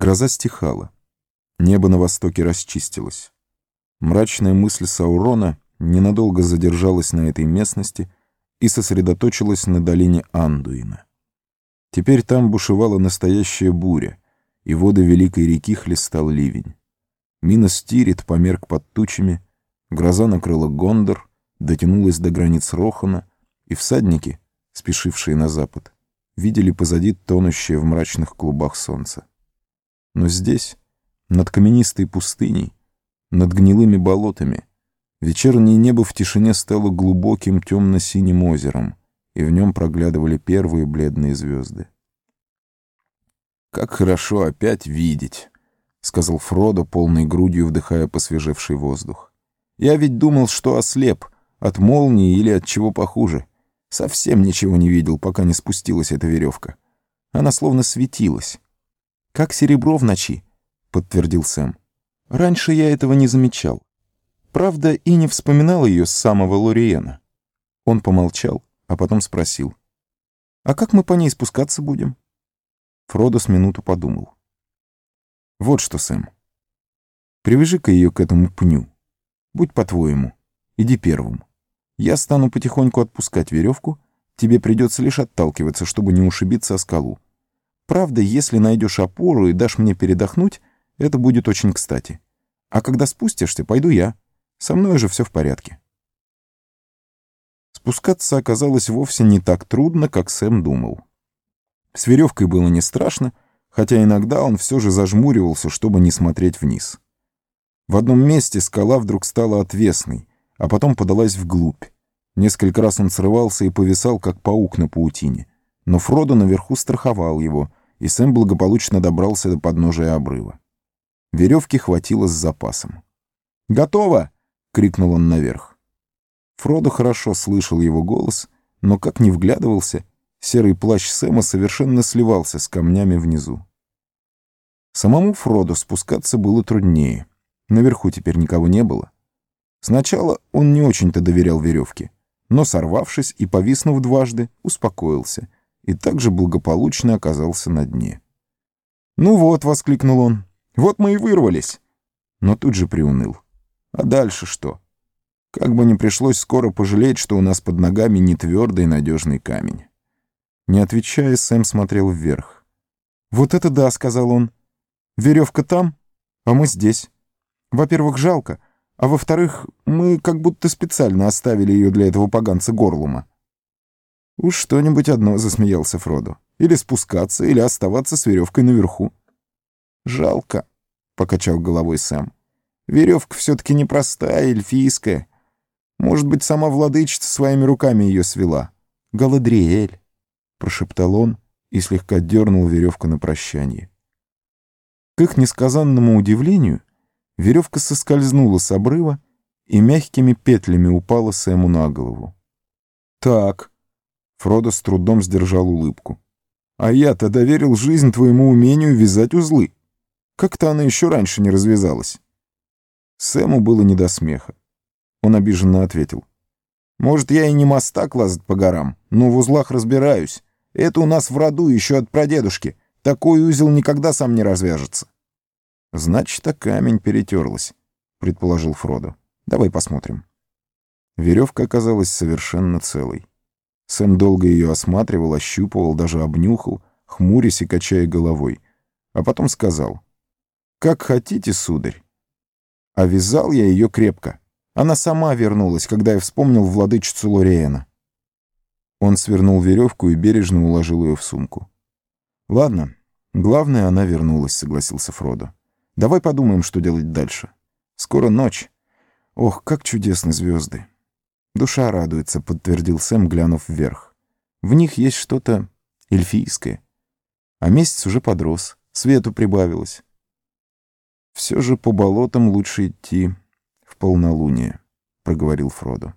Гроза стихала. Небо на востоке расчистилось. Мрачная мысль Саурона ненадолго задержалась на этой местности и сосредоточилась на долине Андуина. Теперь там бушевала настоящая буря, и воды великой реки хлестал ливень. Минос Тирит померк под тучами, гроза накрыла Гондор, дотянулась до границ Рохана, и всадники, спешившие на запад, видели позади тонущее в мрачных клубах солнца. Но здесь, над каменистой пустыней, над гнилыми болотами, вечернее небо в тишине стало глубоким темно-синим озером, и в нем проглядывали первые бледные звезды. «Как хорошо опять видеть», — сказал Фродо, полной грудью вдыхая посвежевший воздух. «Я ведь думал, что ослеп, от молнии или от чего похуже. Совсем ничего не видел, пока не спустилась эта веревка. Она словно светилась. «Как серебро в ночи», — подтвердил Сэм. «Раньше я этого не замечал. Правда, и не вспоминал ее с самого Лориена». Он помолчал, а потом спросил. «А как мы по ней спускаться будем?» Фродо с минуту подумал. «Вот что, Сэм. Привяжи-ка ее к этому пню. Будь по-твоему. Иди первым. Я стану потихоньку отпускать веревку, тебе придется лишь отталкиваться, чтобы не ушибиться о скалу. Правда, если найдешь опору и дашь мне передохнуть, это будет очень кстати. А когда спустишься, пойду я. Со мной же все в порядке. Спускаться оказалось вовсе не так трудно, как Сэм думал. С веревкой было не страшно, хотя иногда он все же зажмуривался, чтобы не смотреть вниз. В одном месте скала вдруг стала отвесной, а потом подалась вглубь. Несколько раз он срывался и повисал, как паук на паутине. Но Фродо наверху страховал его, и Сэм благополучно добрался до подножия обрыва. Веревки хватило с запасом. «Готово!» — крикнул он наверх. Фродо хорошо слышал его голос, но как ни вглядывался, серый плащ Сэма совершенно сливался с камнями внизу. Самому Фроду спускаться было труднее. Наверху теперь никого не было. Сначала он не очень-то доверял веревке, но, сорвавшись и повиснув дважды, успокоился — и также благополучно оказался на дне. «Ну вот», — воскликнул он, — «вот мы и вырвались». Но тут же приуныл. «А дальше что? Как бы не пришлось скоро пожалеть, что у нас под ногами не твердый надежный камень». Не отвечая, Сэм смотрел вверх. «Вот это да», — сказал он. «Веревка там, а мы здесь. Во-первых, жалко, а во-вторых, мы как будто специально оставили ее для этого поганца Горлума». «Уж что-нибудь одно», — засмеялся Фродо. «Или спускаться, или оставаться с веревкой наверху». «Жалко», — покачал головой Сэм. «Веревка все-таки непростая, эльфийская. Может быть, сама владычица своими руками ее свела. Галадриэль», — прошептал он и слегка дернул веревку на прощание. К их несказанному удивлению, веревка соскользнула с обрыва и мягкими петлями упала Сэму на голову. «Так», Фродо с трудом сдержал улыбку. «А я-то доверил жизнь твоему умению вязать узлы. Как-то она еще раньше не развязалась». Сэму было не до смеха. Он обиженно ответил. «Может, я и не мастак лазать по горам, но в узлах разбираюсь. Это у нас в роду еще от прадедушки. Такой узел никогда сам не развяжется». «Значит, а камень перетерлась», — предположил Фродо. «Давай посмотрим». Веревка оказалась совершенно целой. Сэм долго ее осматривал, ощупывал, даже обнюхал, хмурясь и качая головой. А потом сказал. «Как хотите, сударь». А вязал я ее крепко. Она сама вернулась, когда я вспомнил владычицу Лориэна. Он свернул веревку и бережно уложил ее в сумку. «Ладно, главное, она вернулась», — согласился Фродо. «Давай подумаем, что делать дальше. Скоро ночь. Ох, как чудесны звезды!» «Душа радуется», — подтвердил Сэм, глянув вверх. «В них есть что-то эльфийское. А месяц уже подрос, свету прибавилось. Все же по болотам лучше идти в полнолуние», — проговорил Фродо.